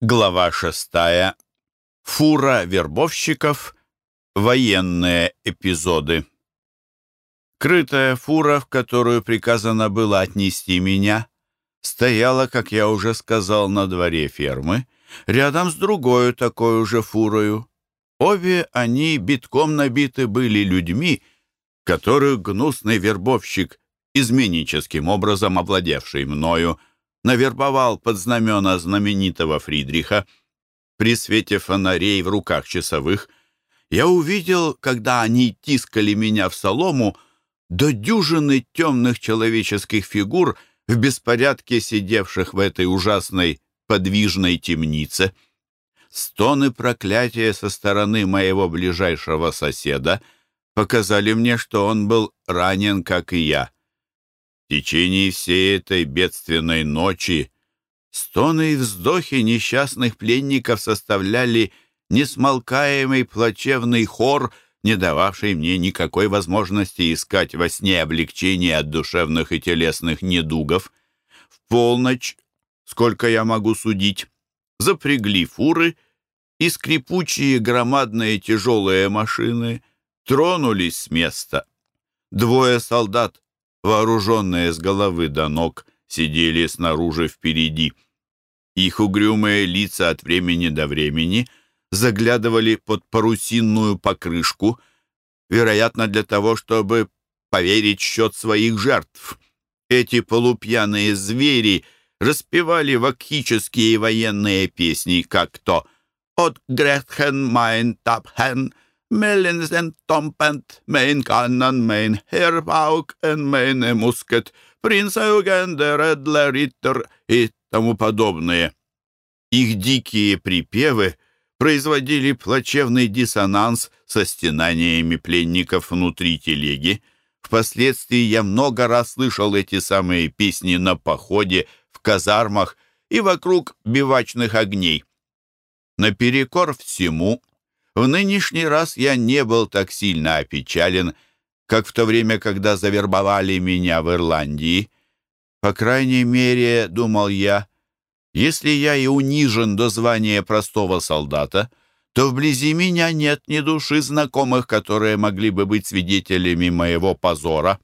Глава шестая. Фура вербовщиков. Военные эпизоды. Крытая фура, в которую приказано было отнести меня, стояла, как я уже сказал, на дворе фермы, рядом с другой такой же фурою. Обе они битком набиты были людьми, которых гнусный вербовщик, изменническим образом овладевший мною, навербовал под знамена знаменитого Фридриха. При свете фонарей в руках часовых я увидел, когда они тискали меня в солому, до дюжины темных человеческих фигур в беспорядке сидевших в этой ужасной подвижной темнице. Стоны проклятия со стороны моего ближайшего соседа показали мне, что он был ранен, как и я. В течение всей этой бедственной ночи стоны и вздохи несчастных пленников составляли несмолкаемый плачевный хор, не дававший мне никакой возможности искать во сне облегчения от душевных и телесных недугов. В полночь, сколько я могу судить, запрягли фуры, и скрипучие громадные тяжелые машины тронулись с места. Двое солдат вооруженные с головы до ног, сидели снаружи впереди. Их угрюмые лица от времени до времени заглядывали под парусинную покрышку, вероятно, для того, чтобы поверить счет своих жертв. Эти полупьяные звери распевали вакхические военные песни, как то «От Гретхен майн тапхен», Mellin sen tompent, mein kannan, mein herpauk, en meine мускет, принц Eugen де Редле Риттер и тому подобное. Их дикие припевы производили плачевный диссонанс со стенаниями пленников внутри телеги. Впоследствии я много раз слышал эти самые песни на походе, в казармах и вокруг бивачных огней. Наперекор всему в нынешний раз я не был так сильно опечален, как в то время, когда завербовали меня в Ирландии. По крайней мере, думал я, если я и унижен до звания простого солдата, то вблизи меня нет ни души знакомых, которые могли бы быть свидетелями моего позора.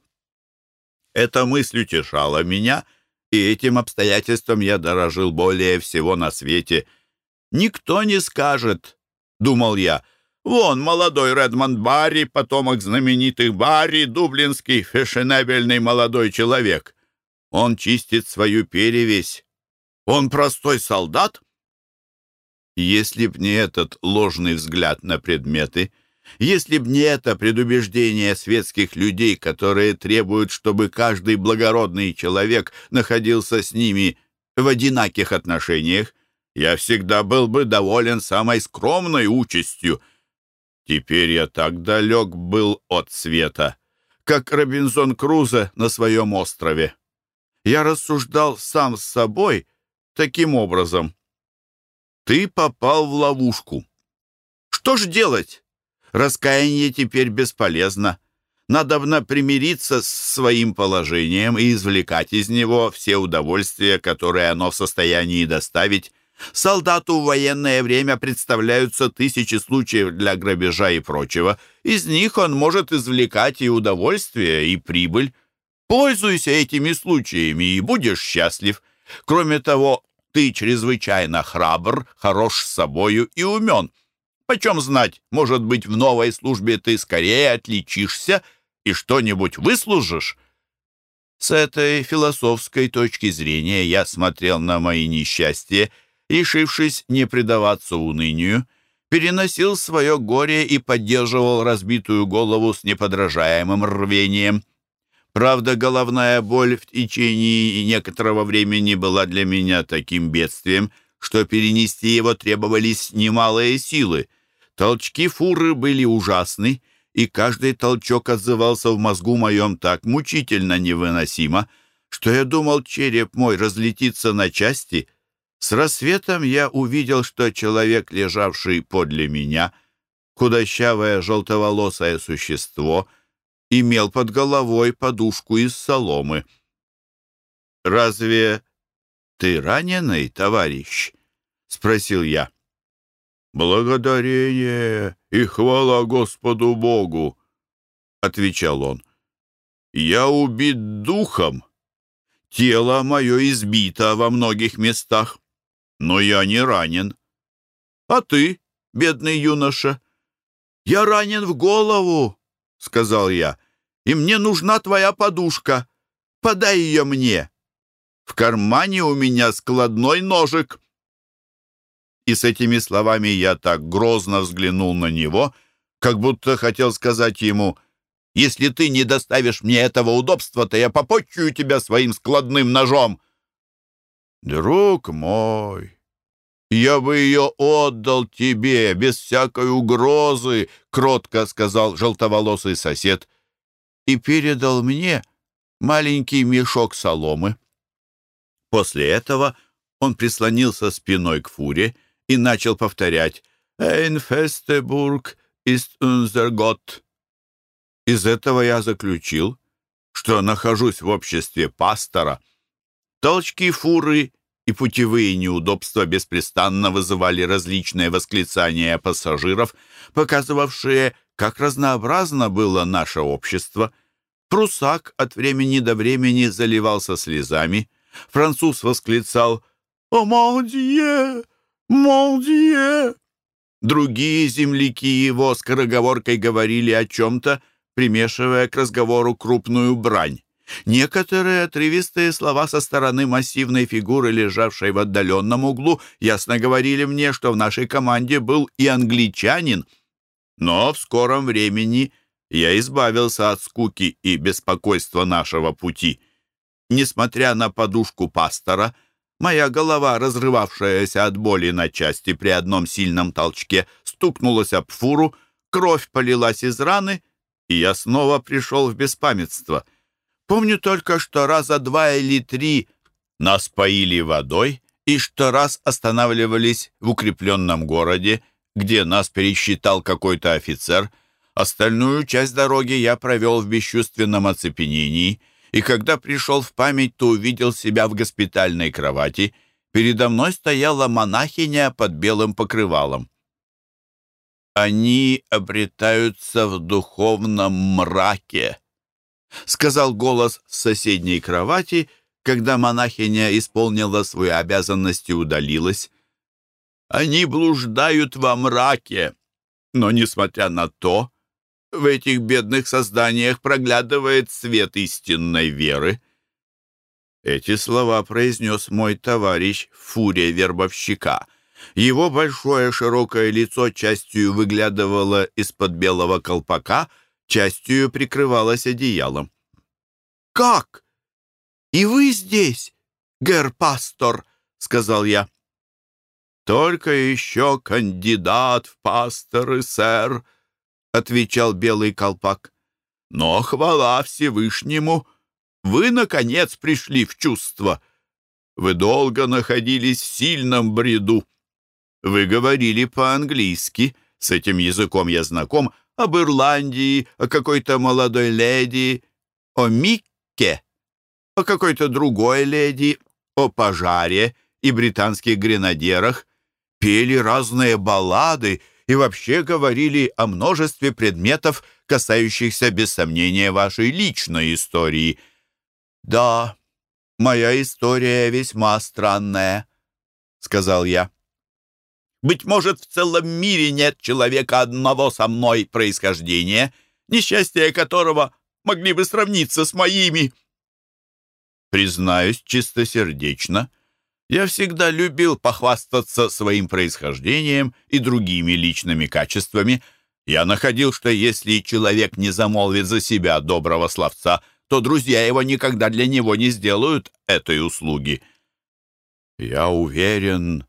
Эта мысль утешала меня, и этим обстоятельством я дорожил более всего на свете. Никто не скажет, думал я. Вон молодой Редмонд Барри, потомок знаменитых Барри, дублинский фешенебельный молодой человек. Он чистит свою перевесь. Он простой солдат? Если б не этот ложный взгляд на предметы, если б не это предубеждение светских людей, которые требуют, чтобы каждый благородный человек находился с ними в одинаких отношениях, я всегда был бы доволен самой скромной участью. Теперь я так далек был от света, как Робинзон Крузо на своем острове. Я рассуждал сам с собой таким образом. Ты попал в ловушку. Что ж делать? Раскаяние теперь бесполезно. Надобно примириться с своим положением и извлекать из него все удовольствия, которые оно в состоянии доставить, Солдату в военное время представляются тысячи случаев для грабежа и прочего. Из них он может извлекать и удовольствие, и прибыль. Пользуйся этими случаями и будешь счастлив. Кроме того, ты чрезвычайно храбр, хорош с собою и умен. Почем знать, может быть, в новой службе ты скорее отличишься и что-нибудь выслужишь? С этой философской точки зрения я смотрел на мои несчастья решившись не предаваться унынию, переносил свое горе и поддерживал разбитую голову с неподражаемым рвением. Правда, головная боль в течение некоторого времени была для меня таким бедствием, что перенести его требовались немалые силы. Толчки фуры были ужасны, и каждый толчок отзывался в мозгу моем так мучительно невыносимо, что я думал, череп мой разлетится на части — с рассветом я увидел, что человек, лежавший подле меня, худощавое желтоволосое существо, имел под головой подушку из соломы. «Разве ты раненый, товарищ?» спросил я. «Благодарение и хвала Господу Богу», — отвечал он. «Я убит духом, тело мое избито во многих местах, но я не ранен. А ты, бедный юноша?» «Я ранен в голову», — сказал я, — «и мне нужна твоя подушка. Подай ее мне. В кармане у меня складной ножик». И с этими словами я так грозно взглянул на него, как будто хотел сказать ему, «Если ты не доставишь мне этого удобства, то я попотчую тебя своим складным ножом». «Друг мой», «Я бы ее отдал тебе, без всякой угрозы», — кротко сказал желтоволосый сосед, и передал мне маленький мешок соломы. После этого он прислонился спиной к фуре и начал повторять «Эйнфестебург ist unser Gott». Из этого я заключил, что нахожусь в обществе пастора. Толчки фуры и путевые неудобства беспрестанно вызывали различные восклицания пассажиров, показывавшие, как разнообразно было наше общество. Прусак от времени до времени заливался слезами. Француз восклицал «О, мон Молдье!» Другие земляки его скороговоркой говорили о чем-то, примешивая к разговору крупную брань. Некоторые отрывистые слова со стороны массивной фигуры, лежавшей в отдаленном углу, ясно говорили мне, что в нашей команде был и англичанин. Но в скором времени я избавился от скуки и беспокойства нашего пути. Несмотря на подушку пастора, моя голова, разрывавшаяся от боли на части при одном сильном толчке, стукнулась об фуру, кровь полилась из раны, и я снова пришел в беспамятство — Помню только, что раза два или три нас поили водой, и что раз останавливались в укрепленном городе, где нас пересчитал какой-то офицер. Остальную часть дороги я провел в бесчувственном оцепенении, и когда пришел в память, то увидел себя в госпитальной кровати. Передо мной стояла монахиня под белым покрывалом. Они обретаются в духовном мраке, — сказал голос с соседней кровати, когда монахиня исполнила свою обязанность и удалилась. «Они блуждают во мраке, но, несмотря на то, в этих бедных созданиях проглядывает свет истинной веры». Эти слова произнес мой товарищ Фурия Вербовщика. Его большое широкое лицо частью выглядывало из-под белого колпака — частью прикрывалась одеялом. «Как? И вы здесь, гер-пастор?» — сказал я. «Только еще кандидат в пасторы, сэр», — отвечал белый колпак. «Но хвала Всевышнему, вы, наконец, пришли в чувство. Вы долго находились в сильном бреду. Вы говорили по-английски, с этим языком я знаком, об Ирландии, о какой-то молодой леди, о Микке, о какой-то другой леди, о пожаре и британских гренадерах, пели разные баллады и вообще говорили о множестве предметов, касающихся, без сомнения, вашей личной истории. «Да, моя история весьма странная», — сказал я. Быть может, в целом мире нет человека одного со мной происхождения, несчастья которого могли бы сравниться с моими. Признаюсь чистосердечно, я всегда любил похвастаться своим происхождением и другими личными качествами. Я находил, что если человек не замолвит за себя доброго словца, то друзья его никогда для него не сделают этой услуги. Я уверен,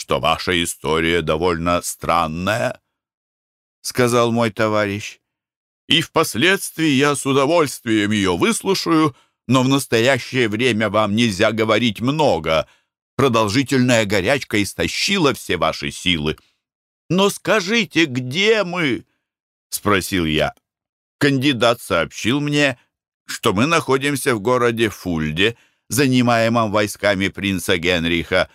что ваша история довольно странная, — сказал мой товарищ. И впоследствии я с удовольствием ее выслушаю, но в настоящее время вам нельзя говорить много. Продолжительная горячка истощила все ваши силы. Но скажите, где мы? — спросил я. Кандидат сообщил мне, что мы находимся в городе Фульде, занимаемом войсками принца Генриха,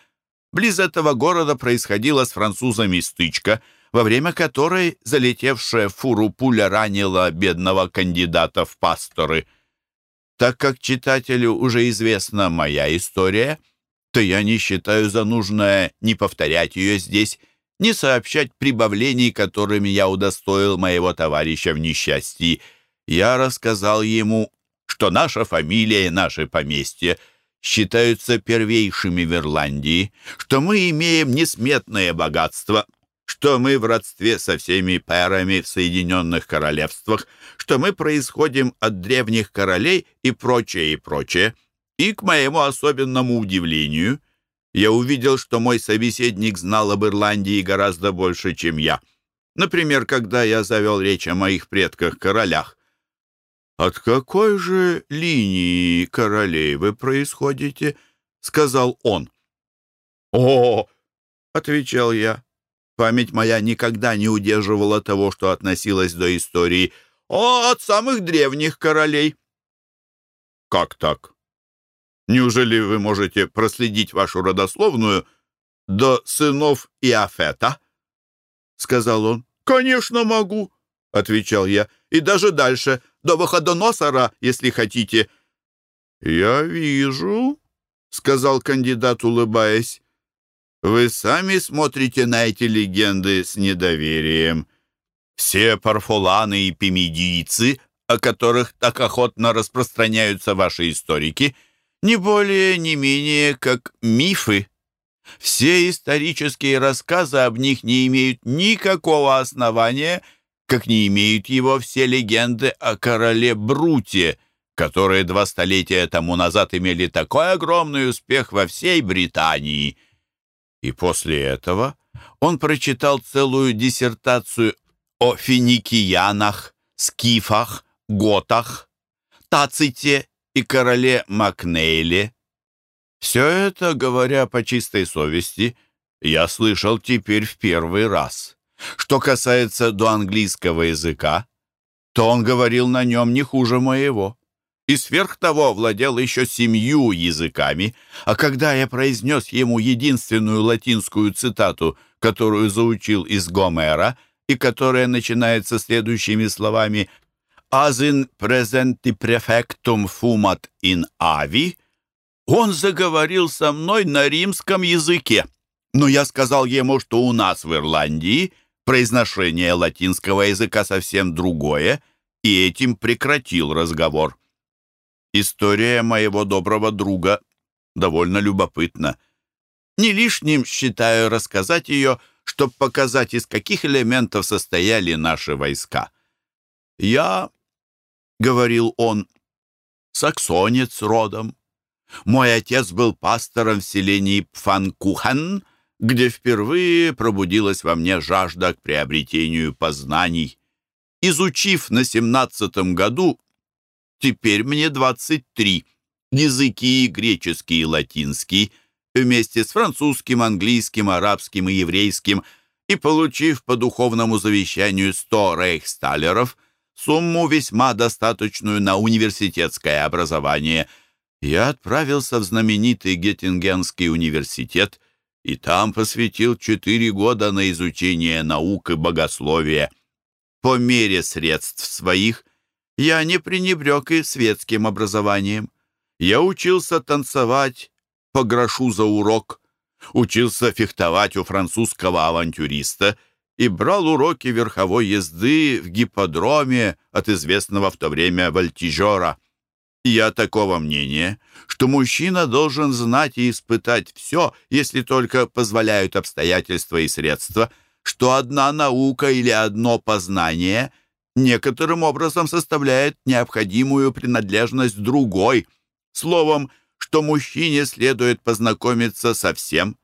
близ этого города происходила с французами стычка, во время которой залетевшая фуру пуля ранила бедного кандидата в пасторы. Так как читателю уже известна моя история, то я не считаю за нужное не повторять ее здесь, не сообщать прибавлений, которыми я удостоил моего товарища в несчастье. Я рассказал ему, что наша фамилия и наше поместье считаются первейшими в Ирландии, что мы имеем несметное богатство, что мы в родстве со всеми пэрами в Соединенных Королевствах, что мы происходим от древних королей и прочее, и прочее. И, к моему особенному удивлению, я увидел, что мой собеседник знал об Ирландии гораздо больше, чем я. Например, когда я завел речь о моих предках-королях. «От какой же линии королей вы происходите?» — сказал он. «О!» — отвечал я. Память моя никогда не удерживала того, что относилось до истории. «О, от самых древних королей!» «Как так? Неужели вы можете проследить вашу родословную до сынов Иофета?» — сказал он. «Конечно могу», — отвечал я. «И даже дальше, до Выходоносора, если хотите». «Я вижу», — сказал кандидат, улыбаясь. Вы сами смотрите на эти легенды с недоверием. Все парфоланы и пимидийцы, о которых так охотно распространяются ваши историки, не более, не менее, как мифы. Все исторические рассказы об них не имеют никакого основания, как не имеют его все легенды о короле Бруте, которые два столетия тому назад имели такой огромный успех во всей Британии – и после этого он прочитал целую диссертацию о финикиянах, скифах, готах, Таците и короле Макнейле. Все это, говоря по чистой совести, я слышал теперь в первый раз. Что касается до английского языка, то он говорил на нем не хуже моего и сверх того владел еще семью языками, а когда я произнес ему единственную латинскую цитату, которую заучил из Гомера, и которая начинается следующими словами «As in presenti prefectum fumat in avi», он заговорил со мной на римском языке. Но я сказал ему, что у нас в Ирландии произношение латинского языка совсем другое, и этим прекратил разговор. История моего доброго друга довольно любопытна. Не лишним считаю рассказать ее, чтобы показать, из каких элементов состояли наши войска. «Я, — говорил он, — саксонец родом. Мой отец был пастором в селении Пфанкухен, где впервые пробудилась во мне жажда к приобретению познаний. Изучив на семнадцатом году Теперь мне 23. Языки греческий и латинский, вместе с французским, английским, арабским и еврейским, и получив по духовному завещанию 100 рейхсталеров, сумму весьма достаточную на университетское образование, я отправился в знаменитый Геттингенский университет и там посвятил четыре года на изучение наук и богословия. По мере средств своих – я не пренебрег и светским образованием. Я учился танцевать по грошу за урок, учился фехтовать у французского авантюриста и брал уроки верховой езды в гипподроме от известного в то время вольтижера. Я такого мнения, что мужчина должен знать и испытать все, если только позволяют обстоятельства и средства, что одна наука или одно познание — некоторым образом составляет необходимую принадлежность другой. Словом, что мужчине следует познакомиться со всем.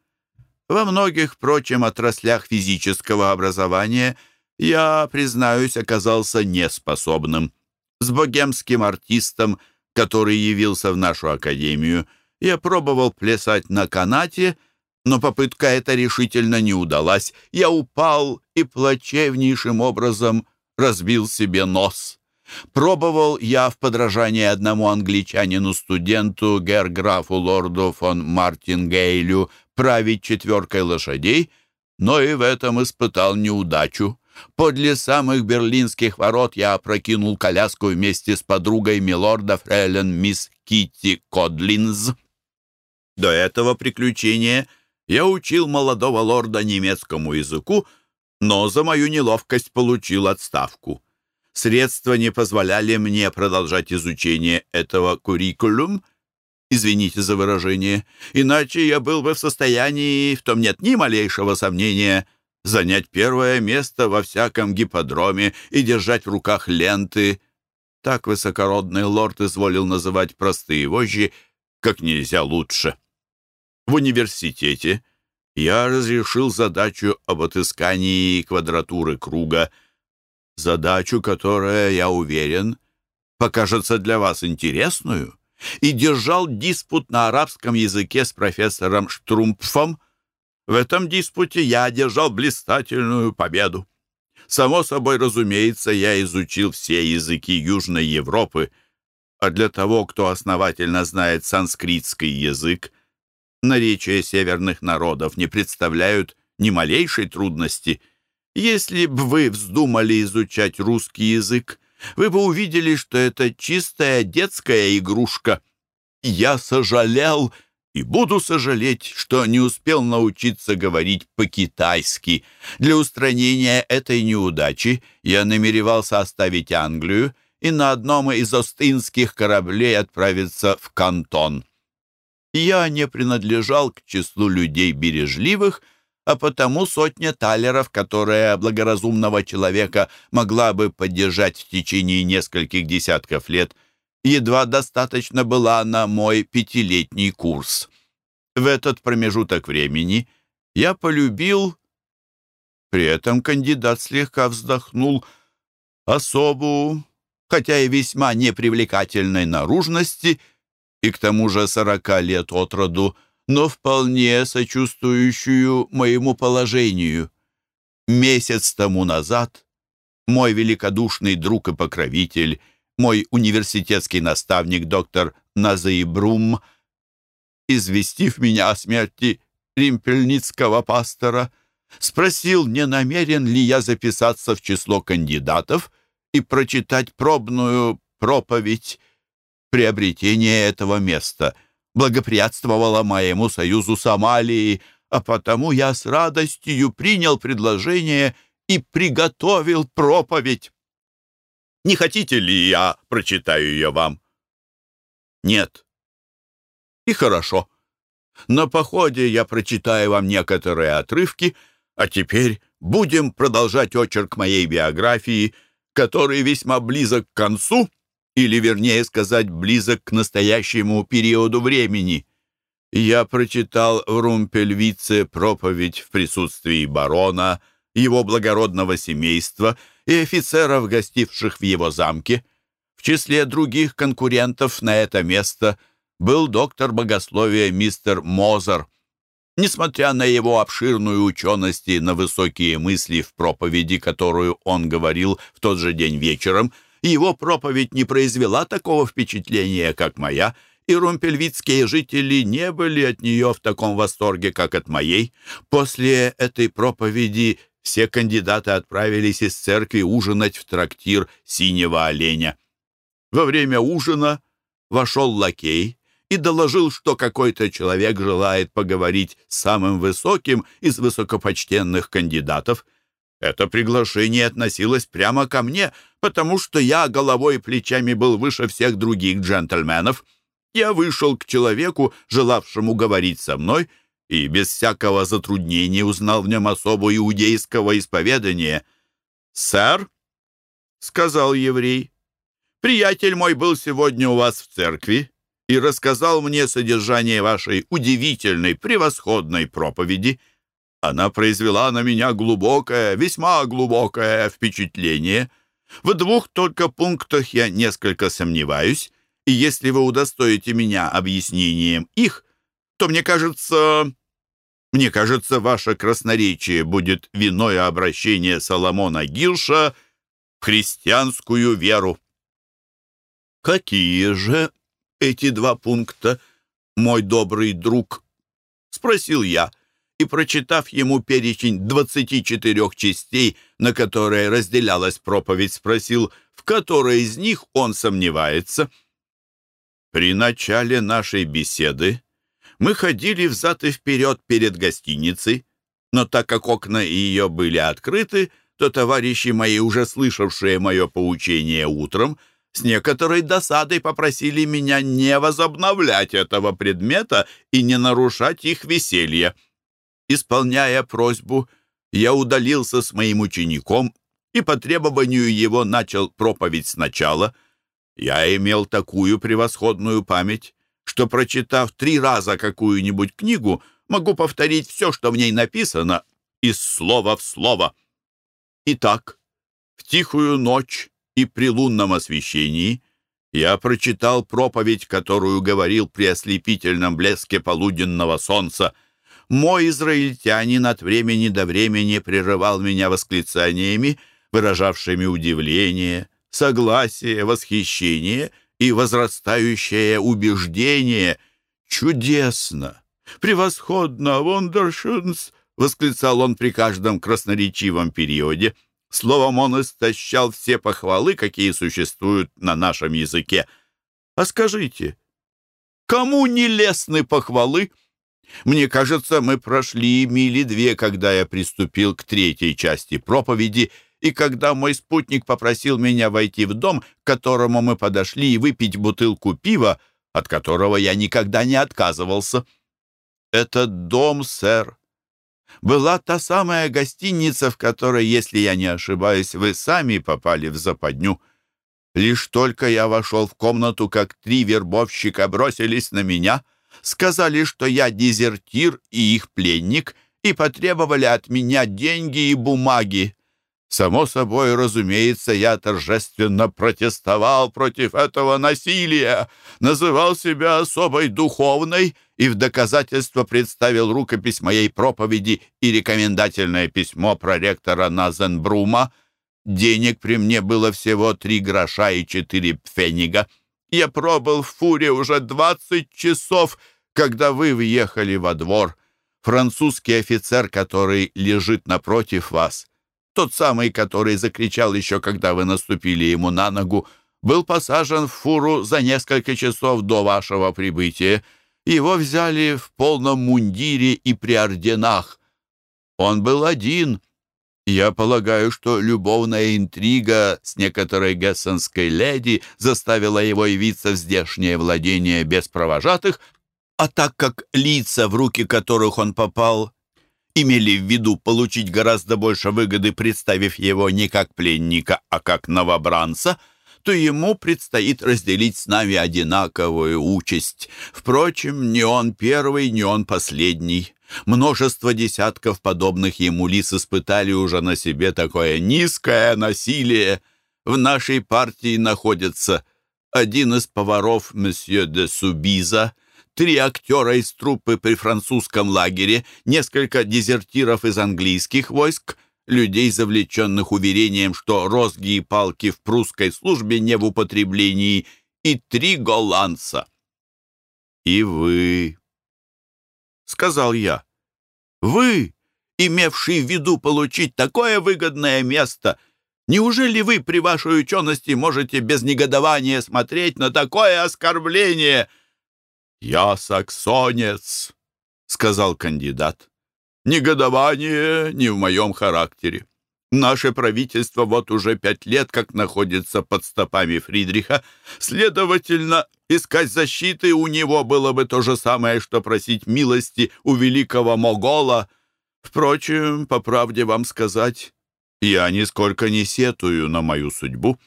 Во многих, впрочем, отраслях физического образования я, признаюсь, оказался неспособным. С богемским артистом, который явился в нашу академию, я пробовал плясать на канате, но попытка эта решительно не удалась. Я упал и плачевнейшим образом разбил себе нос. Пробовал я в подражании одному англичанину-студенту, герграфу лорду фон Мартингейлю, править четверкой лошадей, но и в этом испытал неудачу. Подле самых берлинских ворот я опрокинул коляску вместе с подругой милорда фрейлен мисс Китти Кодлинз. До этого приключения я учил молодого лорда немецкому языку, но за мою неловкость получил отставку. Средства не позволяли мне продолжать изучение этого куррикулум, извините за выражение, иначе я был бы в состоянии, в том нет ни малейшего сомнения, занять первое место во всяком гипподроме и держать в руках ленты. Так высокородный лорд изволил называть простые вожжи как нельзя лучше. В университете я разрешил задачу об отыскании квадратуры круга, задачу, которая, я уверен, покажется для вас интересную, и держал диспут на арабском языке с профессором Штрумпфом. В этом диспуте я одержал блистательную победу. Само собой, разумеется, я изучил все языки Южной Европы, а для того, кто основательно знает санскритский язык, наречия северных народов не представляют ни малейшей трудности. Если бы вы вздумали изучать русский язык, вы бы увидели, что это чистая детская игрушка. Я сожалел и буду сожалеть, что не успел научиться говорить по-китайски. Для устранения этой неудачи я намеревался оставить Англию и на одном из остинских кораблей отправиться в Кантон. Я не принадлежал к числу людей бережливых, а потому сотня талеров, которая благоразумного человека могла бы поддержать в течение нескольких десятков лет, едва достаточно была на мой пятилетний курс. В этот промежуток времени я полюбил, при этом кандидат слегка вздохнул, особу, хотя и весьма непривлекательной наружности — и к тому же сорока лет от роду, но вполне сочувствующую моему положению. Месяц тому назад мой великодушный друг и покровитель, мой университетский наставник доктор Назаибрум, известив меня о смерти римпельницкого пастора, спросил, не намерен ли я записаться в число кандидатов и прочитать пробную проповедь Приобретение этого места благоприятствовало моему союзу с Амалией, а потому я с радостью принял предложение и приготовил проповедь. Не хотите ли я прочитаю ее вам? Нет. И хорошо. На походе я прочитаю вам некоторые отрывки, а теперь будем продолжать очерк моей биографии, который весьма близок к концу — или, вернее сказать, близок к настоящему периоду времени. Я прочитал в Румпельвице проповедь в присутствии барона, его благородного семейства и офицеров, гостивших в его замке. В числе других конкурентов на это место был доктор богословия мистер Мозер. Несмотря на его обширную ученость и на высокие мысли в проповеди, которую он говорил в тот же день вечером, его проповедь не произвела такого впечатления, как моя, и румпельвицкие жители не были от нее в таком восторге, как от моей. После этой проповеди все кандидаты отправились из церкви ужинать в трактир «Синего оленя». Во время ужина вошел лакей и доложил, что какой-то человек желает поговорить с самым высоким из высокопочтенных кандидатов — это приглашение относилось прямо ко мне, потому что я головой и плечами был выше всех других джентльменов. Я вышел к человеку, желавшему говорить со мной, и без всякого затруднения узнал в нем особу иудейского исповедания. «Сэр», — сказал еврей, — «приятель мой был сегодня у вас в церкви и рассказал мне содержание вашей удивительной, превосходной проповеди». Она произвела на меня глубокое, весьма глубокое впечатление. В двух только пунктах я несколько сомневаюсь, и если вы удостоите меня объяснением их, то мне кажется... Мне кажется, ваше красноречие будет виной обращения Соломона Гилша в христианскую веру. Какие же эти два пункта, мой добрый друг? Спросил я, и, прочитав ему перечень двадцати четырех частей, на которые разделялась проповедь, спросил, в которой из них он сомневается. При начале нашей беседы мы ходили взад и вперед перед гостиницей, но так как окна ее были открыты, то товарищи мои, уже слышавшие мое поучение утром, с некоторой досадой попросили меня не возобновлять этого предмета и не нарушать их веселье. Исполняя просьбу, я удалился с моим учеником и по требованию его начал проповедь сначала. Я имел такую превосходную память, что, прочитав три раза какую-нибудь книгу, могу повторить все, что в ней написано, из слова в слово. Итак, в тихую ночь и при лунном освещении я прочитал проповедь, которую говорил при ослепительном блеске полуденного солнца. Мой израильтянин от времени до времени прерывал меня восклицаниями, выражавшими удивление, согласие, восхищение и возрастающее убеждение. «Чудесно! Превосходно! Вондершунс!» — восклицал он при каждом красноречивом периоде — Словом, он истощал все похвалы, какие существуют на нашем языке. А скажите, кому не лестны похвалы? Мне кажется, мы прошли мили две, когда я приступил к третьей части проповеди, и когда мой спутник попросил меня войти в дом, к которому мы подошли, и выпить бутылку пива, от которого я никогда не отказывался. «Этот дом, сэр, была та самая гостиница, в которой, если я не ошибаюсь, вы сами попали в западню. Лишь только я вошел в комнату, как три вербовщика бросились на меня, сказали, что я дезертир и их пленник, и потребовали от меня деньги и бумаги. Само собой, разумеется, я торжественно протестовал против этого насилия, называл себя особой духовной и в доказательство представил рукопись моей проповеди и рекомендательное письмо проректора Назенбрума. Денег при мне было всего три гроша и четыре пфенига. Я пробыл в фуре уже двадцать часов, когда вы въехали во двор. Французский офицер, который лежит напротив вас — тот самый, который закричал еще, когда вы наступили ему на ногу, был посажен в фуру за несколько часов до вашего прибытия. Его взяли в полном мундире и при орденах. Он был один. Я полагаю, что любовная интрига с некоторой гессенской леди заставила его явиться в здешнее владение без провожатых, а так как лица, в руки которых он попал, имели в виду получить гораздо больше выгоды, представив его не как пленника, а как новобранца, то ему предстоит разделить с нами одинаковую участь. Впрочем, не он первый, не он последний. Множество десятков подобных ему лиц испытали уже на себе такое низкое насилие. В нашей партии находится один из поваров месье де Субиза, три актера из труппы при французском лагере, несколько дезертиров из английских войск, людей, завлеченных уверением, что розги и палки в прусской службе не в употреблении, и три голландца. «И вы», — сказал я, — «вы, имевший в виду получить такое выгодное место, неужели вы при вашей учености можете без негодования смотреть на такое оскорбление?» «Я саксонец», — сказал кандидат. «Негодование не в моем характере. Наше правительство вот уже пять лет как находится под стопами Фридриха. Следовательно, искать защиты у него было бы то же самое, что просить милости у великого Могола. Впрочем, по правде вам сказать, я нисколько не сетую на мою судьбу.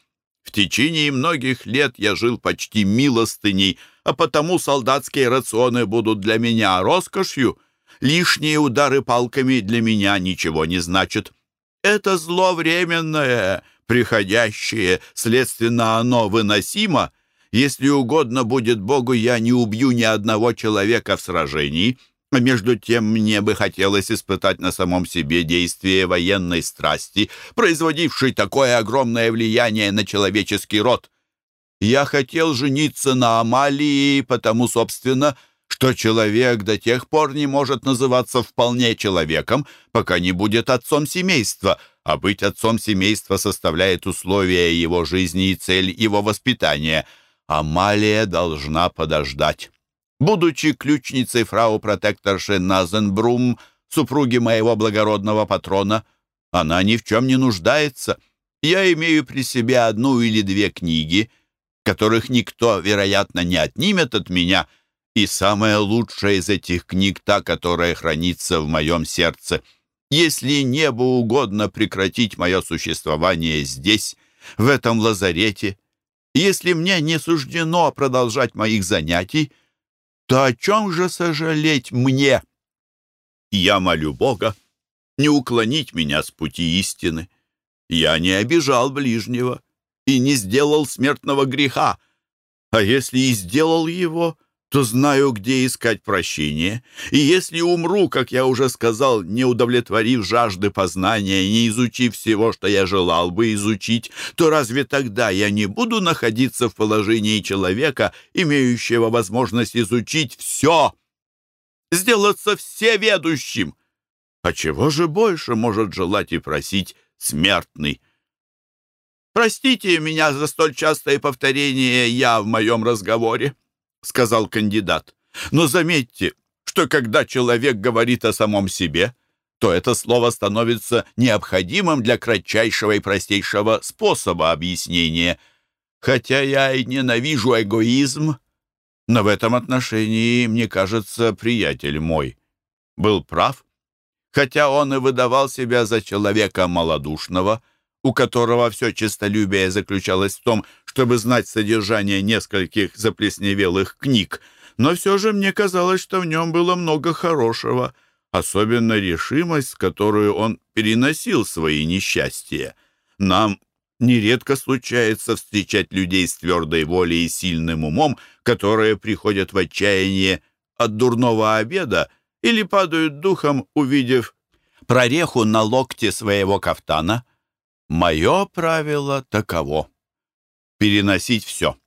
В течение многих лет я жил почти милостыней, а потому солдатские рационы будут для меня роскошью. Лишние удары палками для меня ничего не значат. Это зло временное, приходящее, следственно, оно выносимо. Если угодно будет Богу, я не убью ни одного человека в сражении». Между тем мне бы хотелось испытать на самом себе действие военной страсти, производившей такое огромное влияние на человеческий род. Я хотел жениться на Амалии, потому, собственно, что человек до тех пор не может называться вполне человеком, пока не будет отцом семейства, а быть отцом семейства составляет условия его жизни и цель его воспитания. Амалия должна подождать. Будучи ключницей фрау-протекторши Назенбрум, супруги моего благородного патрона, она ни в чем не нуждается. Я имею при себе одну или две книги, которых никто, вероятно, не отнимет от меня, и самая лучшая из этих книг та, которая хранится в моем сердце. Если небу угодно прекратить мое существование здесь, в этом лазарете, если мне не суждено продолжать моих занятий, то о чем же сожалеть мне? Я молю Бога не уклонить меня с пути истины. Я не обижал ближнего и не сделал смертного греха, а если и сделал его, то знаю, где искать прощение. И если умру, как я уже сказал, не удовлетворив жажды познания, не изучив всего, что я желал бы изучить, то разве тогда я не буду находиться в положении человека, имеющего возможность изучить все, сделаться всеведущим? А чего же больше может желать и просить смертный? Простите меня за столь частое повторение «я» в моем разговоре. — сказал кандидат. «Но заметьте, что когда человек говорит о самом себе, то это слово становится необходимым для кратчайшего и простейшего способа объяснения. Хотя я и ненавижу эгоизм, но в этом отношении, мне кажется, приятель мой был прав. Хотя он и выдавал себя за человека малодушного — у которого все честолюбие заключалось в том, чтобы знать содержание нескольких заплесневелых книг, но все же мне казалось, что в нем было много хорошего, особенно решимость, с которой он переносил свои несчастья. Нам нередко случается встречать людей с твердой волей и сильным умом, которые приходят в отчаяние от дурного обеда или падают духом, увидев прореху на локте своего кафтана — Мое правило таково. Переносить все.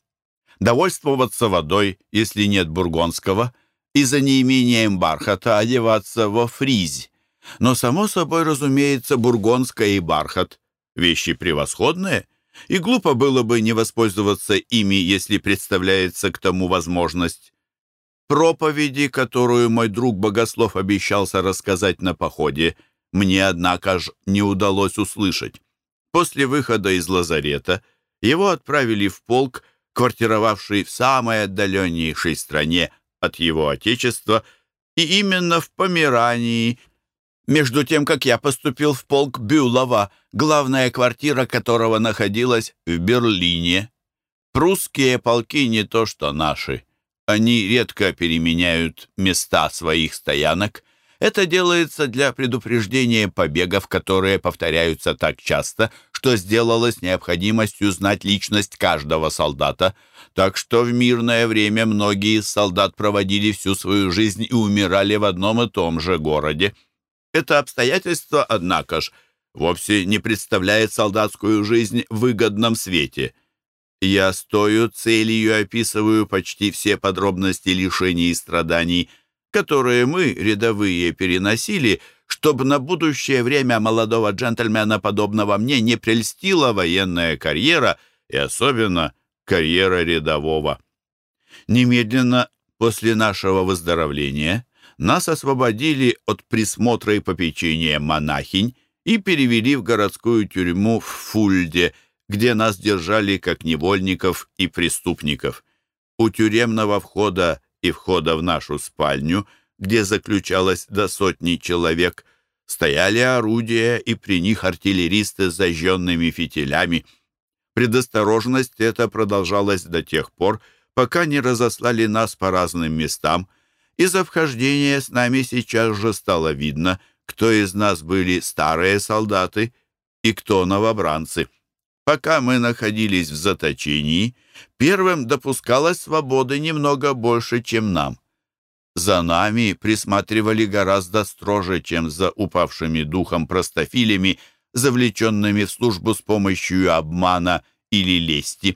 Довольствоваться водой, если нет бургонского, и за неимением бархата одеваться во фризь. Но, само собой, разумеется, бургонская и бархат — вещи превосходные, и глупо было бы не воспользоваться ими, если представляется к тому возможность. Проповеди, которую мой друг-богослов обещался рассказать на походе, мне, однако ж, не удалось услышать. После выхода из лазарета его отправили в полк, квартировавший в самой отдаленнейшей стране от его отечества, и именно в Померании, между тем, как я поступил в полк Бюлова, главная квартира которого находилась в Берлине. Прусские полки не то что наши. Они редко переменяют места своих стоянок, это делается для предупреждения побегов, которые повторяются так часто, что сделалось необходимостью знать личность каждого солдата. Так что в мирное время многие из солдат проводили всю свою жизнь и умирали в одном и том же городе. Это обстоятельство, однако ж, вовсе не представляет солдатскую жизнь в выгодном свете. Я стою целью описываю почти все подробности лишений и страданий – которые мы, рядовые, переносили, чтобы на будущее время молодого джентльмена, подобного мне, не прельстила военная карьера и особенно карьера рядового. Немедленно после нашего выздоровления нас освободили от присмотра и попечения монахинь и перевели в городскую тюрьму в Фульде, где нас держали как невольников и преступников. У тюремного входа и входа в нашу спальню, где заключалось до сотни человек, стояли орудия и при них артиллеристы с зажженными фитилями. Предосторожность эта продолжалась до тех пор, пока не разослали нас по разным местам. Из-за вхождения с нами сейчас же стало видно, кто из нас были старые солдаты и кто новобранцы. Пока мы находились в заточении, первым допускалась свободы немного больше, чем нам. За нами присматривали гораздо строже, чем за упавшими духом простофилями, завлеченными в службу с помощью обмана или лести.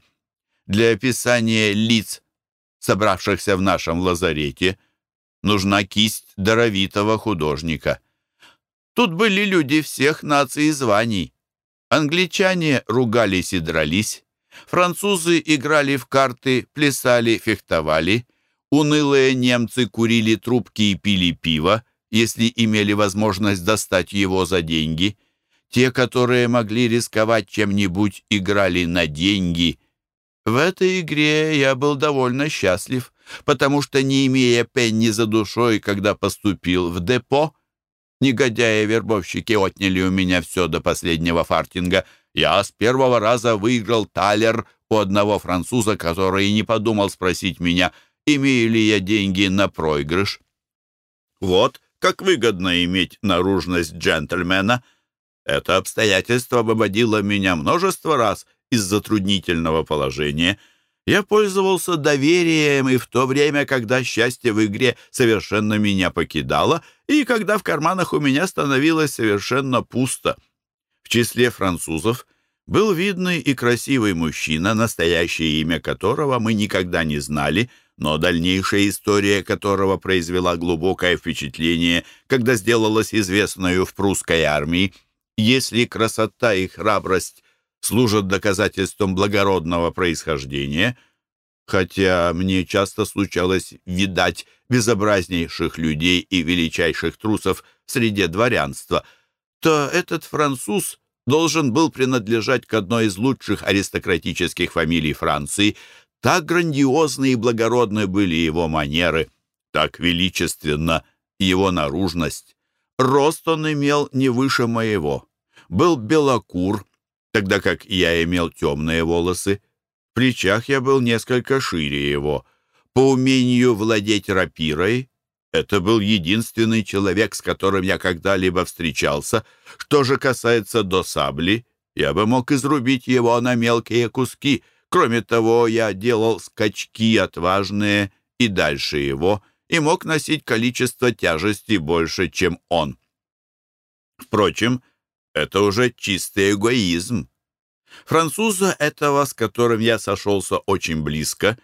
Для описания лиц, собравшихся в нашем лазарете, нужна кисть даровитого художника. Тут были люди всех наций и званий. Англичане ругались и дрались, французы играли в карты, плясали, фехтовали, унылые немцы курили трубки и пили пиво, если имели возможность достать его за деньги. Те, которые могли рисковать чем-нибудь, играли на деньги. В этой игре я был довольно счастлив, потому что, не имея пенни за душой, когда поступил в депо, негодяи-вербовщики отняли у меня все до последнего фартинга. Я с первого раза выиграл талер у одного француза, который не подумал спросить меня, имею ли я деньги на проигрыш. Вот как выгодно иметь наружность джентльмена. Это обстоятельство выводило меня множество раз из затруднительного положения — я пользовался доверием и в то время, когда счастье в игре совершенно меня покидало, и когда в карманах у меня становилось совершенно пусто. В числе французов был видный и красивый мужчина, настоящее имя которого мы никогда не знали, но дальнейшая история которого произвела глубокое впечатление, когда сделалась известною в прусской армии. Если красота и храбрость служат доказательством благородного происхождения, хотя мне часто случалось видать безобразнейших людей и величайших трусов среди дворянства, то этот француз должен был принадлежать к одной из лучших аристократических фамилий Франции. Так грандиозны и благородны были его манеры, так величественна его наружность. Рост он имел не выше моего. Был белокур, тогда как я имел темные волосы. В плечах я был несколько шире его. По умению владеть рапирой это был единственный человек, с которым я когда-либо встречался. Что же касается до сабли, я бы мог изрубить его на мелкие куски. Кроме того, я делал скачки отважные и дальше его, и мог носить количество тяжести больше, чем он. Впрочем, это уже чистый эгоизм. Француза этого, с которым я сошелся очень близко,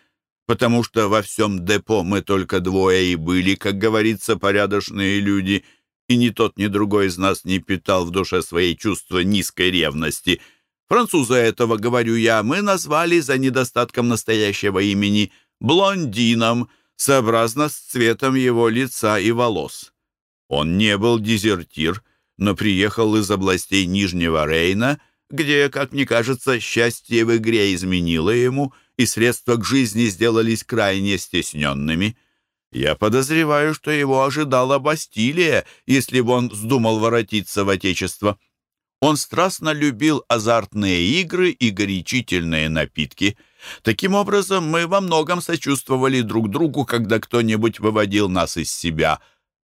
потому что во всем депо мы только двое и были, как говорится, порядочные люди, и ни тот, ни другой из нас не питал в душе своей чувства низкой ревности. Француза этого, говорю я, мы назвали за недостатком настоящего имени блондином, сообразно с цветом его лица и волос. Он не был дезертир, но приехал из областей Нижнего Рейна, где, как мне кажется, счастье в игре изменило ему, и средства к жизни сделались крайне стесненными. Я подозреваю, что его ожидала Бастилия, если бы он вздумал воротиться в Отечество. Он страстно любил азартные игры и горячительные напитки. Таким образом, мы во многом сочувствовали друг другу, когда кто-нибудь выводил нас из себя.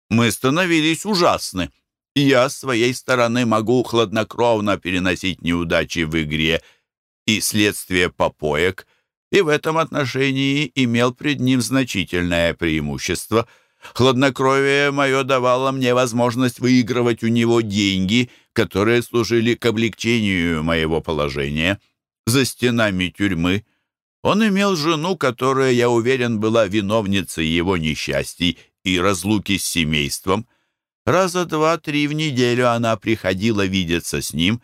Мы становились ужасны я с своей стороны могу хладнокровно переносить неудачи в игре и следствие попоек, и в этом отношении имел пред ним значительное преимущество. Хладнокровие мое давало мне возможность выигрывать у него деньги, которые служили к облегчению моего положения. За стенами тюрьмы он имел жену, которая, я уверен, была виновницей его несчастий и разлуки с семейством. Раза два-три в неделю она приходила видеться с ним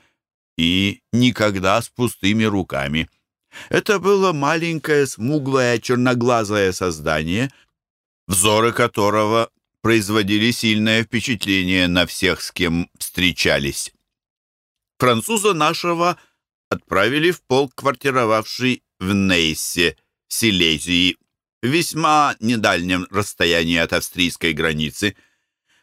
и никогда с пустыми руками. Это было маленькое, смуглое, черноглазое создание, взоры которого производили сильное впечатление на всех, с кем встречались. Француза нашего отправили в полк, квартировавший в Нейсе, Силезии, в весьма недальнем расстоянии от австрийской границы –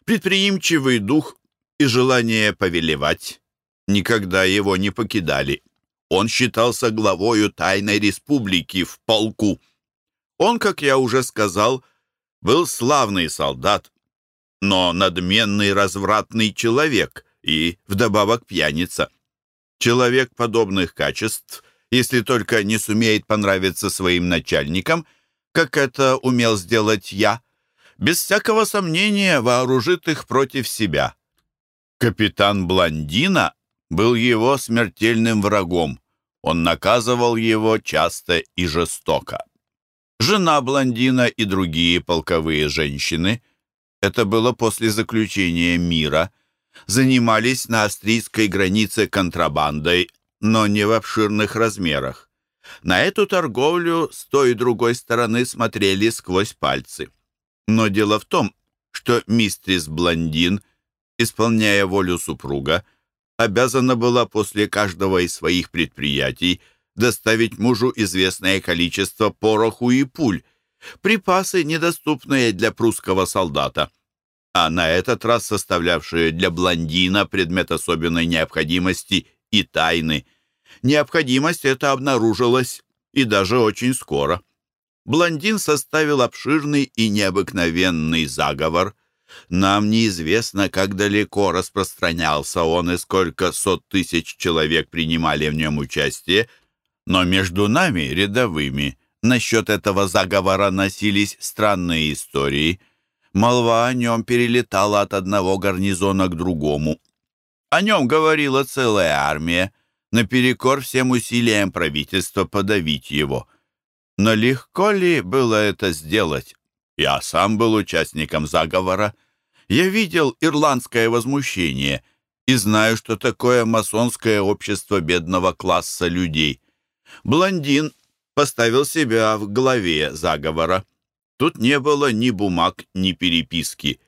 Предприимчивый дух и желание повелевать никогда его не покидали. Он считался главою тайной республики в полку. Он, как я уже сказал, был славный солдат, но надменный развратный человек и, вдобавок, пьяница. Человек подобных качеств, если только не сумеет понравиться своим начальникам, как это умел сделать я, без всякого сомнения вооружит их против себя. Капитан Блондина был его смертельным врагом. Он наказывал его часто и жестоко. Жена Блондина и другие полковые женщины это было после заключения мира, занимались на австрийской границе контрабандой, но не в обширных размерах. На эту торговлю с той и другой стороны смотрели сквозь пальцы. Но дело в том, что мистрис Блондин, исполняя волю супруга, обязана была после каждого из своих предприятий доставить мужу известное количество пороху и пуль, припасы, недоступные для прусского солдата, а на этот раз составлявшие для блондина предмет особенной необходимости и тайны. Необходимость эта обнаружилась и даже очень скоро. Блондин составил обширный и необыкновенный заговор – нам неизвестно, как далеко распространялся он и сколько сот тысяч человек принимали в нем участие, но между нами, рядовыми, насчет этого заговора носились странные истории. Молва о нем перелетала от одного гарнизона к другому. О нем говорила целая армия, наперекор всем усилиям правительства подавить его. Но легко ли было это сделать? Я сам был участником заговора. Я видел ирландское возмущение и знаю, что такое масонское общество бедного класса людей. Блондин поставил себя в главе заговора. Тут не было ни бумаг, ни переписки.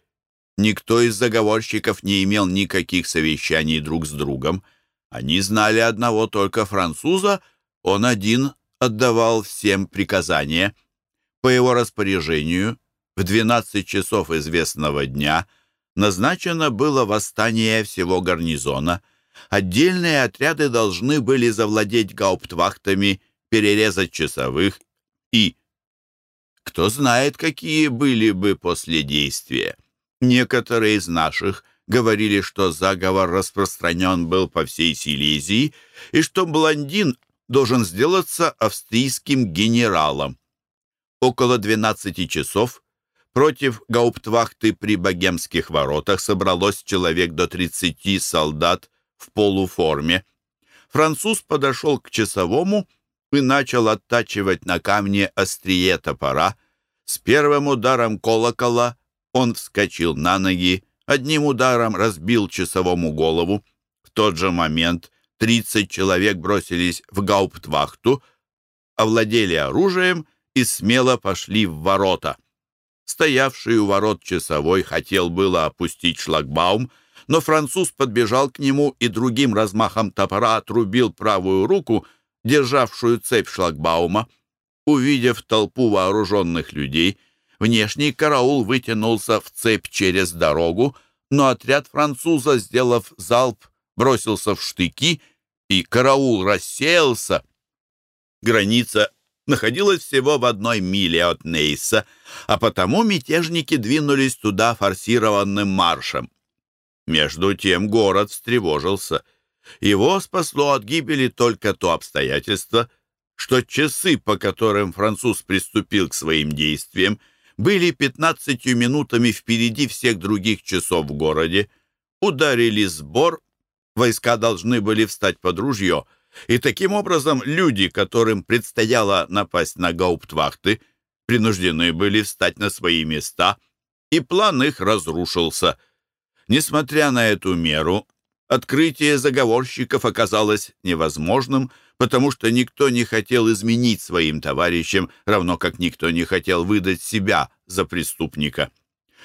Никто из заговорщиков не имел никаких совещаний друг с другом. Они знали одного только француза, он один отдавал всем приказания — по его распоряжению в 12 часов известного дня назначено было восстание всего гарнизона. Отдельные отряды должны были завладеть гауптвахтами, перерезать часовых и... Кто знает, какие были бы после действия. Некоторые из наших говорили, что заговор распространен был по всей Силезии и что блондин должен сделаться австрийским генералом. Около 12 часов против гауптвахты при Богемских воротах собралось человек до 30 солдат в полуформе. Француз подошел к часовому и начал оттачивать на камне острие топора. С первым ударом колокола он вскочил на ноги, одним ударом разбил часовому голову. В тот же момент 30 человек бросились в гауптвахту, овладели оружием и смело пошли в ворота. Стоявший у ворот часовой хотел было опустить шлагбаум, но француз подбежал к нему и другим размахом топора отрубил правую руку, державшую цепь шлагбаума. Увидев толпу вооруженных людей, внешний караул вытянулся в цепь через дорогу, но отряд француза, сделав залп, бросился в штыки, и караул рассеялся. Граница находилась всего в одной миле от Нейса, а потому мятежники двинулись туда форсированным маршем. Между тем город встревожился. Его спасло от гибели только то обстоятельство, что часы, по которым француз приступил к своим действиям, были пятнадцатью минутами впереди всех других часов в городе. Ударили сбор, войска должны были встать под ружье — и таким образом люди, которым предстояло напасть на гауптвахты, принуждены были встать на свои места, и план их разрушился. Несмотря на эту меру, открытие заговорщиков оказалось невозможным, потому что никто не хотел изменить своим товарищам, равно как никто не хотел выдать себя за преступника.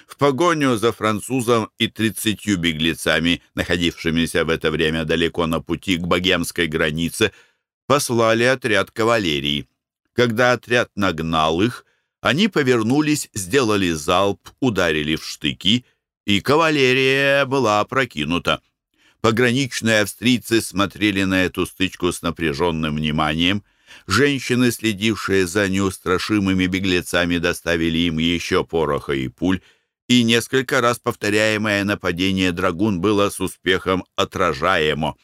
В погоню за французом и тридцатью беглецами, находившимися в это время далеко на пути к богемской границе, послали отряд кавалерии. Когда отряд нагнал их, они повернулись, сделали залп, ударили в штыки, и кавалерия была опрокинута. Пограничные австрийцы смотрели на эту стычку с напряженным вниманием. Женщины, следившие за неустрашимыми беглецами, доставили им еще пороха и пуль, и несколько раз повторяемое нападение драгун было с успехом отражаемо.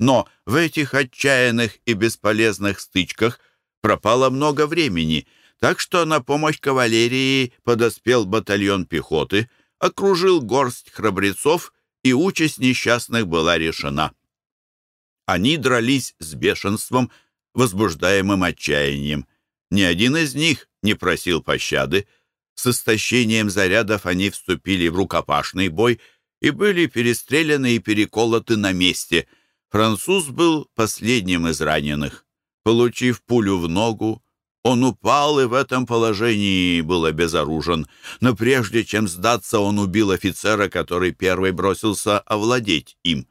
Но в этих отчаянных и бесполезных стычках пропало много времени, так что на помощь кавалерии подоспел батальон пехоты, окружил горсть храбрецов, и участь несчастных была решена. Они дрались с бешенством, возбуждаемым отчаянием. Ни один из них не просил пощады, С истощением зарядов они вступили в рукопашный бой и были перестреляны и переколоты на месте. Француз был последним из раненых. Получив пулю в ногу, он упал и в этом положении был обезоружен. Но прежде чем сдаться, он убил офицера, который первый бросился овладеть им.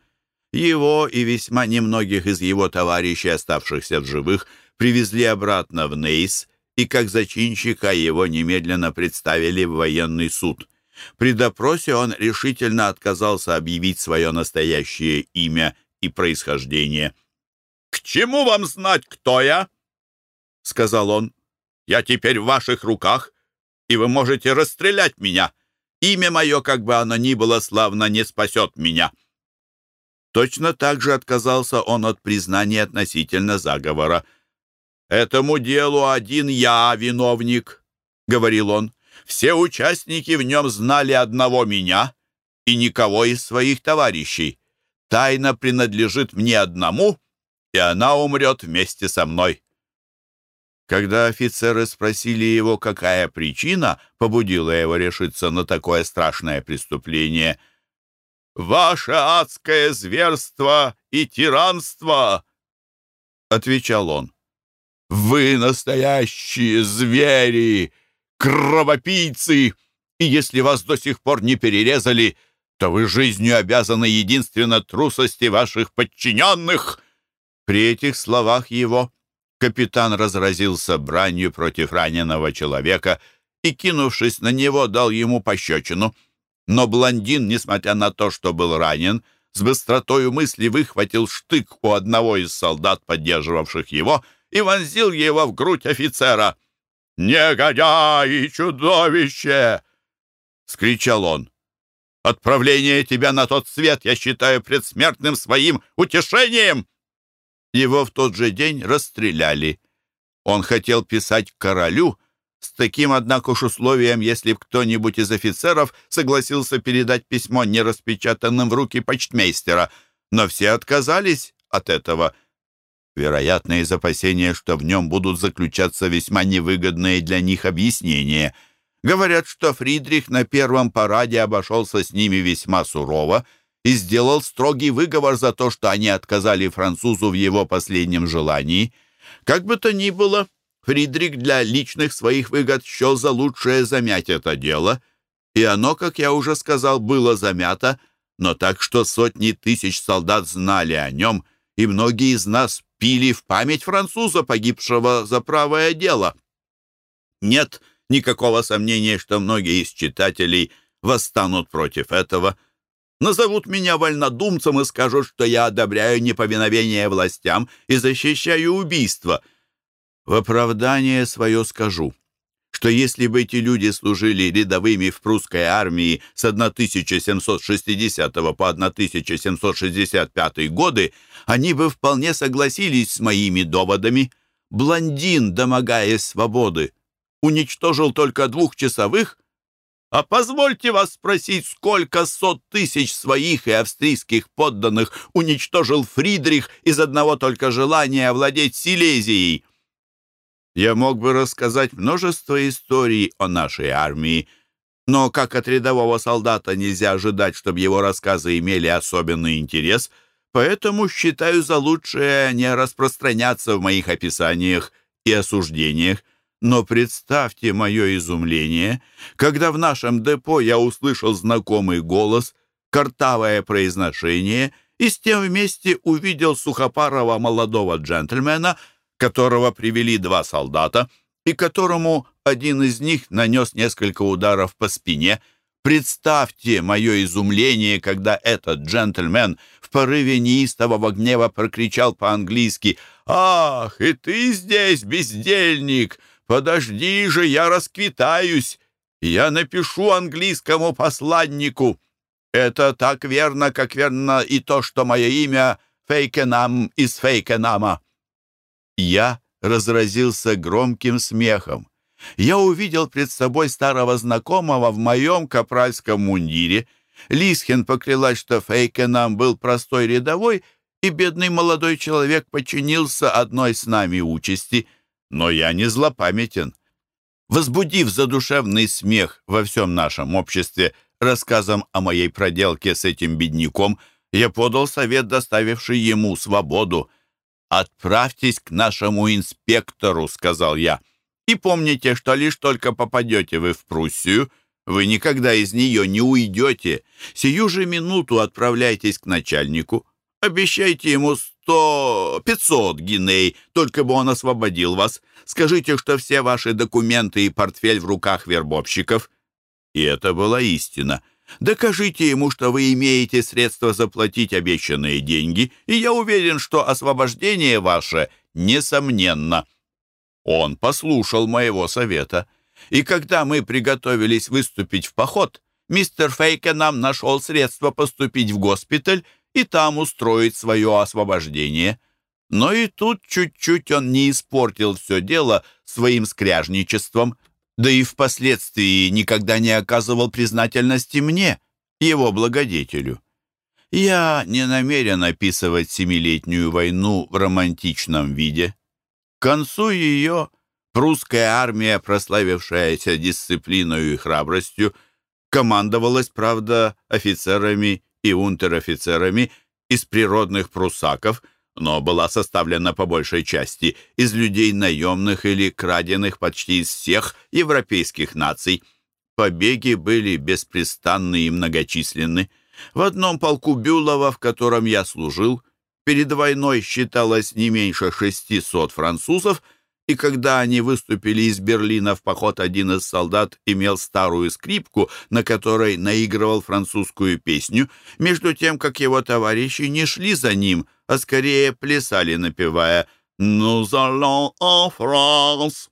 Его и весьма немногих из его товарищей, оставшихся в живых, привезли обратно в Нейс, и как зачинщика его немедленно представили в военный суд. При допросе он решительно отказался объявить свое настоящее имя и происхождение. «К чему вам знать, кто я?» — сказал он. «Я теперь в ваших руках, и вы можете расстрелять меня. Имя мое, как бы оно ни было славно, не спасет меня». Точно так же отказался он от признания относительно заговора. «Этому делу один я виновник», — говорил он. «Все участники в нем знали одного меня и никого из своих товарищей. Тайна принадлежит мне одному, и она умрет вместе со мной». Когда офицеры спросили его, какая причина побудила его решиться на такое страшное преступление, «Ваше адское зверство и тиранство!» — отвечал он. «Вы настоящие звери, кровопийцы, и если вас до сих пор не перерезали, то вы жизнью обязаны единственно трусости ваших подчиненных!» При этих словах его капитан разразился бранью против раненого человека и, кинувшись на него, дал ему пощечину. Но блондин, несмотря на то, что был ранен, с быстротою мысли выхватил штык у одного из солдат, поддерживавших его, и вонзил его в грудь офицера. «Негодяй и чудовище!» — скричал он. «Отправление тебя на тот свет я считаю предсмертным своим утешением!» Его в тот же день расстреляли. Он хотел писать королю, с таким, однако уж условием, если б кто-нибудь из офицеров согласился передать письмо нераспечатанным в руки почтмейстера, но все отказались от этого — Вероятно, из опасения, что в нем будут заключаться весьма невыгодные для них объяснения. Говорят, что Фридрих на первом параде обошелся с ними весьма сурово и сделал строгий выговор за то, что они отказали французу в его последнем желании. Как бы то ни было, Фридрих для личных своих выгод счел за лучшее замять это дело, и оно, как я уже сказал, было замято, но так, что сотни тысяч солдат знали о нем, и многие из нас пили в память француза, погибшего за правое дело. Нет никакого сомнения, что многие из читателей восстанут против этого. Назовут меня вольнодумцем и скажут, что я одобряю неповиновение властям и защищаю убийство. В оправдание свое скажу — что если бы эти люди служили рядовыми в прусской армии с 1760 по 1765 годы, они бы вполне согласились с моими доводами. Блондин, домогаясь свободы, уничтожил только двух часовых, а позвольте вас спросить, сколько сот тысяч своих и австрийских подданных уничтожил Фридрих из одного только желания овладеть Силезией? Я мог бы рассказать множество историй о нашей армии, но как от рядового солдата нельзя ожидать, чтобы его рассказы имели особенный интерес, поэтому считаю за лучшее не распространяться в моих описаниях и осуждениях. Но представьте мое изумление, когда в нашем депо я услышал знакомый голос, картавое произношение и с тем вместе увидел сухопарого молодого джентльмена — которого привели два солдата и которому один из них нанес несколько ударов по спине. Представьте мое изумление, когда этот джентльмен в порыве неистового гнева прокричал по-английски «Ах, и ты здесь, бездельник! Подожди же, я расквитаюсь! Я напишу английскому посланнику!» Это так верно, как верно и то, что мое имя Фейкенам из Фейкенама. Я разразился громким смехом. Я увидел пред собой старого знакомого в моем капральском мундире. Лисхин поклялась, что Фейкенам был простой рядовой, и бедный молодой человек подчинился одной с нами участи. Но я не злопамятен. Возбудив задушевный смех во всем нашем обществе рассказом о моей проделке с этим бедняком, я подал совет, доставивший ему свободу. «Отправьтесь к нашему инспектору», — сказал я, «и помните, что лишь только попадете вы в Пруссию, вы никогда из нее не уйдете. Сию же минуту отправляйтесь к начальнику. Обещайте ему сто... пятьсот гиней, только бы он освободил вас. Скажите, что все ваши документы и портфель в руках вербовщиков». И это была истина. Докажите ему, что вы имеете средства заплатить обещанные деньги, и я уверен, что освобождение ваше несомненно. Он послушал моего совета. И когда мы приготовились выступить в поход, мистер Фейке нам нашел средства поступить в госпиталь и там устроить свое освобождение. Но и тут чуть-чуть он не испортил все дело своим скряжничеством, да и впоследствии никогда не оказывал признательности мне, его благодетелю. Я не намерен описывать Семилетнюю войну в романтичном виде. К концу ее Прусская армия, прославившаяся дисциплиной и храбростью, командовалась, правда, офицерами и унтер-офицерами из природных прусаков, но была составлена по большей части из людей наемных или краденных почти из всех европейских наций. Побеги были беспрестанны и многочисленны. В одном полку Бюлова, в котором я служил, перед войной считалось не меньше 600 французов – и когда они выступили из Берлина в поход, один из солдат имел старую скрипку, на которой наигрывал французскую песню, между тем, как его товарищи не шли за ним, а скорее плясали, напевая «Nous allons en France».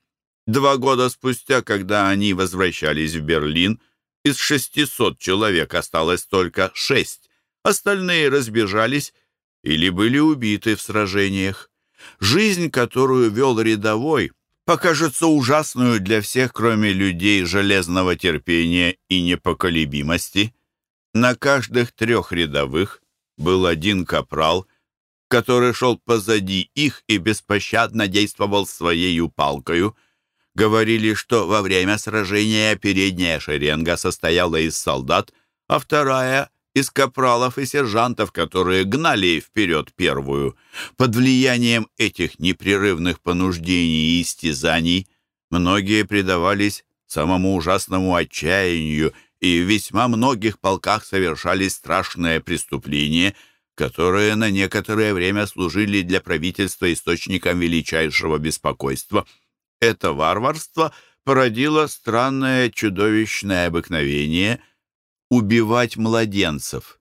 Два года спустя, когда они возвращались в Берлин, из 600 человек осталось только шесть. Остальные разбежались или были убиты в сражениях. Жизнь, которую вел рядовой, покажется ужасную для всех, кроме людей железного терпения и непоколебимости. На каждых трех рядовых был один капрал, который шел позади их и беспощадно действовал своей палкою. Говорили, что во время сражения передняя шеренга состояла из солдат, а вторая из капралов и сержантов, которые гнали вперед первую. Под влиянием этих непрерывных понуждений и истязаний многие предавались самому ужасному отчаянию, и в весьма многих полках совершались страшные преступления, которые на некоторое время служили для правительства источником величайшего беспокойства. Это варварство породило странное чудовищное обыкновение – убивать младенцев.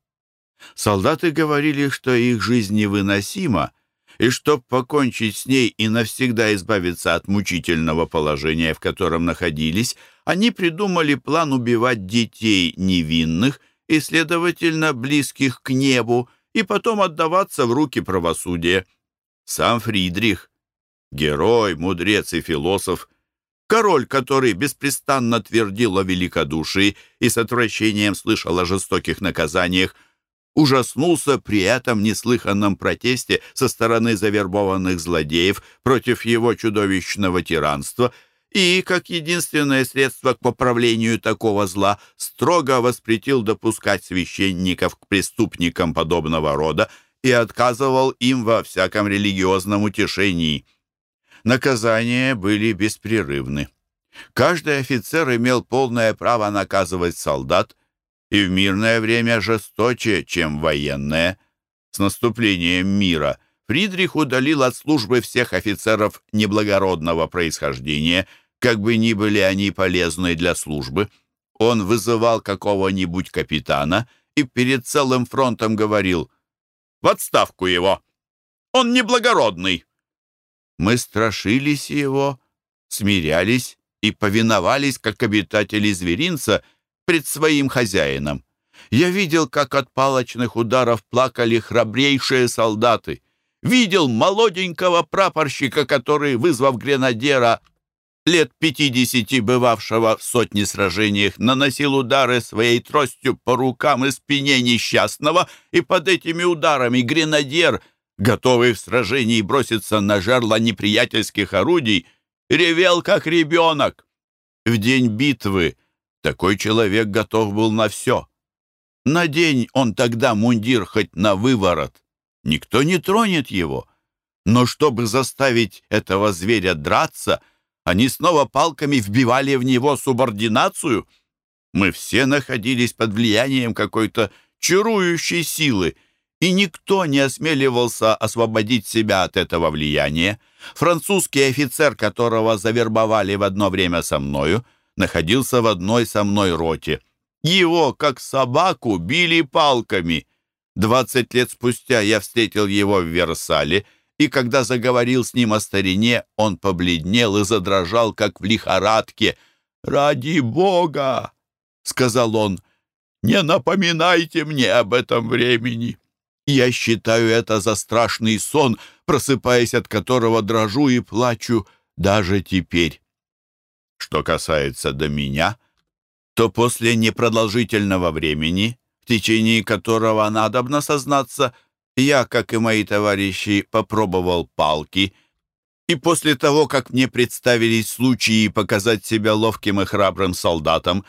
Солдаты говорили, что их жизнь невыносима, и чтобы покончить с ней и навсегда избавиться от мучительного положения, в котором находились, они придумали план убивать детей невинных и, следовательно, близких к небу, и потом отдаваться в руки правосудия. Сам Фридрих, герой, мудрец и философ, Король, который беспрестанно твердил о великодушии и с отвращением слышал о жестоких наказаниях, ужаснулся при этом неслыханном протесте со стороны завербованных злодеев против его чудовищного тиранства и, как единственное средство к поправлению такого зла, строго воспретил допускать священников к преступникам подобного рода и отказывал им во всяком религиозном утешении. Наказания были беспрерывны. Каждый офицер имел полное право наказывать солдат, и в мирное время жесточе, чем военное. С наступлением мира Фридрих удалил от службы всех офицеров неблагородного происхождения, как бы ни были они полезны для службы. Он вызывал какого-нибудь капитана и перед целым фронтом говорил «В отставку его! Он неблагородный!» Мы страшились его, смирялись и повиновались, как обитатели зверинца, пред своим хозяином. Я видел, как от палочных ударов плакали храбрейшие солдаты. Видел молоденького прапорщика, который, вызвав гренадера, лет пятидесяти бывавшего в сотне сражениях, наносил удары своей тростью по рукам и спине несчастного, и под этими ударами гренадер — готовый в сражении броситься на жерло неприятельских орудий, ревел, как ребенок. В день битвы такой человек готов был на все. Надень он тогда мундир хоть на выворот. Никто не тронет его. Но чтобы заставить этого зверя драться, они снова палками вбивали в него субординацию. Мы все находились под влиянием какой-то чарующей силы, и никто не осмеливался освободить себя от этого влияния. Французский офицер, которого завербовали в одно время со мною, находился в одной со мной роте. Его, как собаку, били палками. Двадцать лет спустя я встретил его в Версале, и когда заговорил с ним о старине, он побледнел и задрожал, как в лихорадке. «Ради Бога!» — сказал он. «Не напоминайте мне об этом времени. Я считаю это за страшный сон, просыпаясь от которого дрожу и плачу даже теперь». Что касается до меня, то после непродолжительного времени, в течение которого надобно сознаться, я, как и мои товарищи, попробовал палки, и после того, как мне представились случаи показать себя ловким и храбрым солдатом,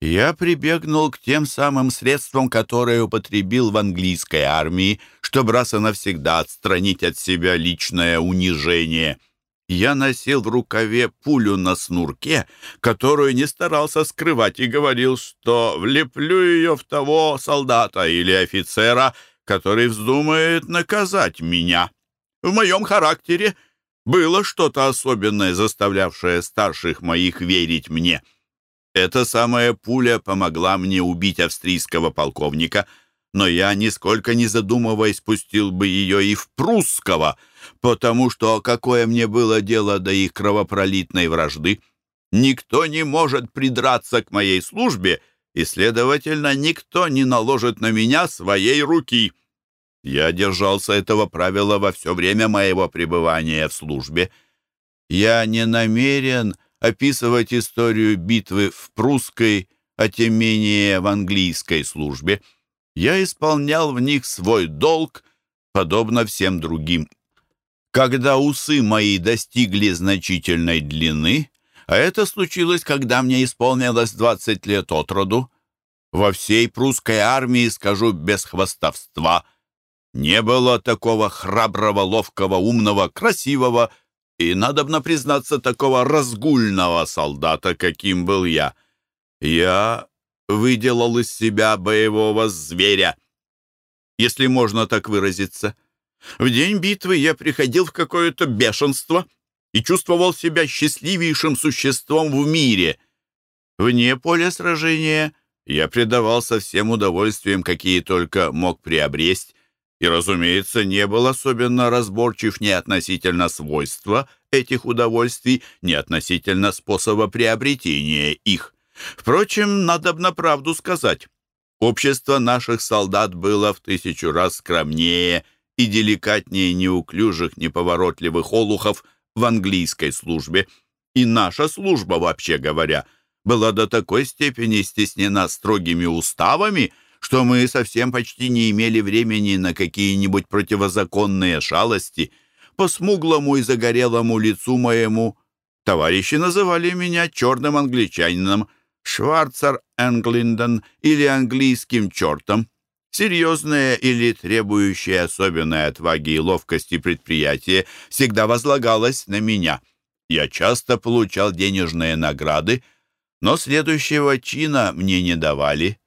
я прибегнул к тем самым средствам, которые употребил в английской армии, чтобы раз и навсегда отстранить от себя личное унижение — я носил в рукаве пулю на снурке, которую не старался скрывать, и говорил, что влеплю ее в того солдата или офицера, который вздумает наказать меня. В моем характере было что-то особенное, заставлявшее старших моих верить мне. Эта самая пуля помогла мне убить австрийского полковника — но я, нисколько не задумываясь, пустил бы ее и в прусского, потому что какое мне было дело до их кровопролитной вражды? Никто не может придраться к моей службе, и, следовательно, никто не наложит на меня своей руки. Я держался этого правила во все время моего пребывания в службе. Я не намерен описывать историю битвы в прусской, а тем менее в английской службе — я исполнял в них свой долг, подобно всем другим. Когда усы мои достигли значительной длины, а это случилось, когда мне исполнилось 20 лет от роду, во всей прусской армии, скажу без хвастовства, не было такого храброго, ловкого, умного, красивого и, надобно признаться, такого разгульного солдата, каким был я. Я выделал из себя боевого зверя, если можно так выразиться. В день битвы я приходил в какое-то бешенство и чувствовал себя счастливейшим существом в мире. Вне поля сражения я предавался всем удовольствиям, какие только мог приобрести, и, разумеется, не был особенно разборчив ни относительно свойства этих удовольствий, ни относительно способа приобретения их. Впрочем, надо на правду сказать. Общество наших солдат было в тысячу раз скромнее и деликатнее неуклюжих, неповоротливых олухов в английской службе. И наша служба, вообще говоря, была до такой степени стеснена строгими уставами, что мы совсем почти не имели времени на какие-нибудь противозаконные шалости. По смуглому и загорелому лицу моему товарищи называли меня черным англичанином, Шварцер Энглинден или английским чертом. Серьезное или требующее особенной отваги и ловкости предприятие всегда возлагалось на меня. Я часто получал денежные награды, но следующего чина мне не давали.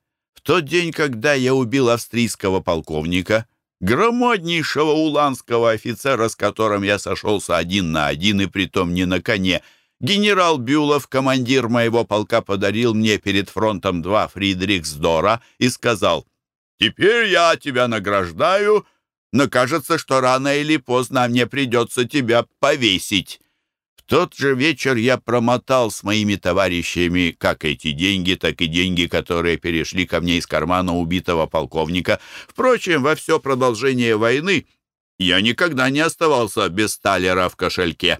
Тот день, когда я убил австрийского полковника, громаднейшего уланского офицера, с которым я сошелся один на один и притом не на коне, Генерал Бюлов, командир моего полка, подарил мне перед фронтом два Фридрихсдора и сказал, «Теперь я тебя награждаю, но кажется, что рано или поздно мне придется тебя повесить». Тот же вечер я промотал с моими товарищами как эти деньги, так и деньги, которые перешли ко мне из кармана убитого полковника. Впрочем, во все продолжение войны я никогда не оставался без талера в кошельке.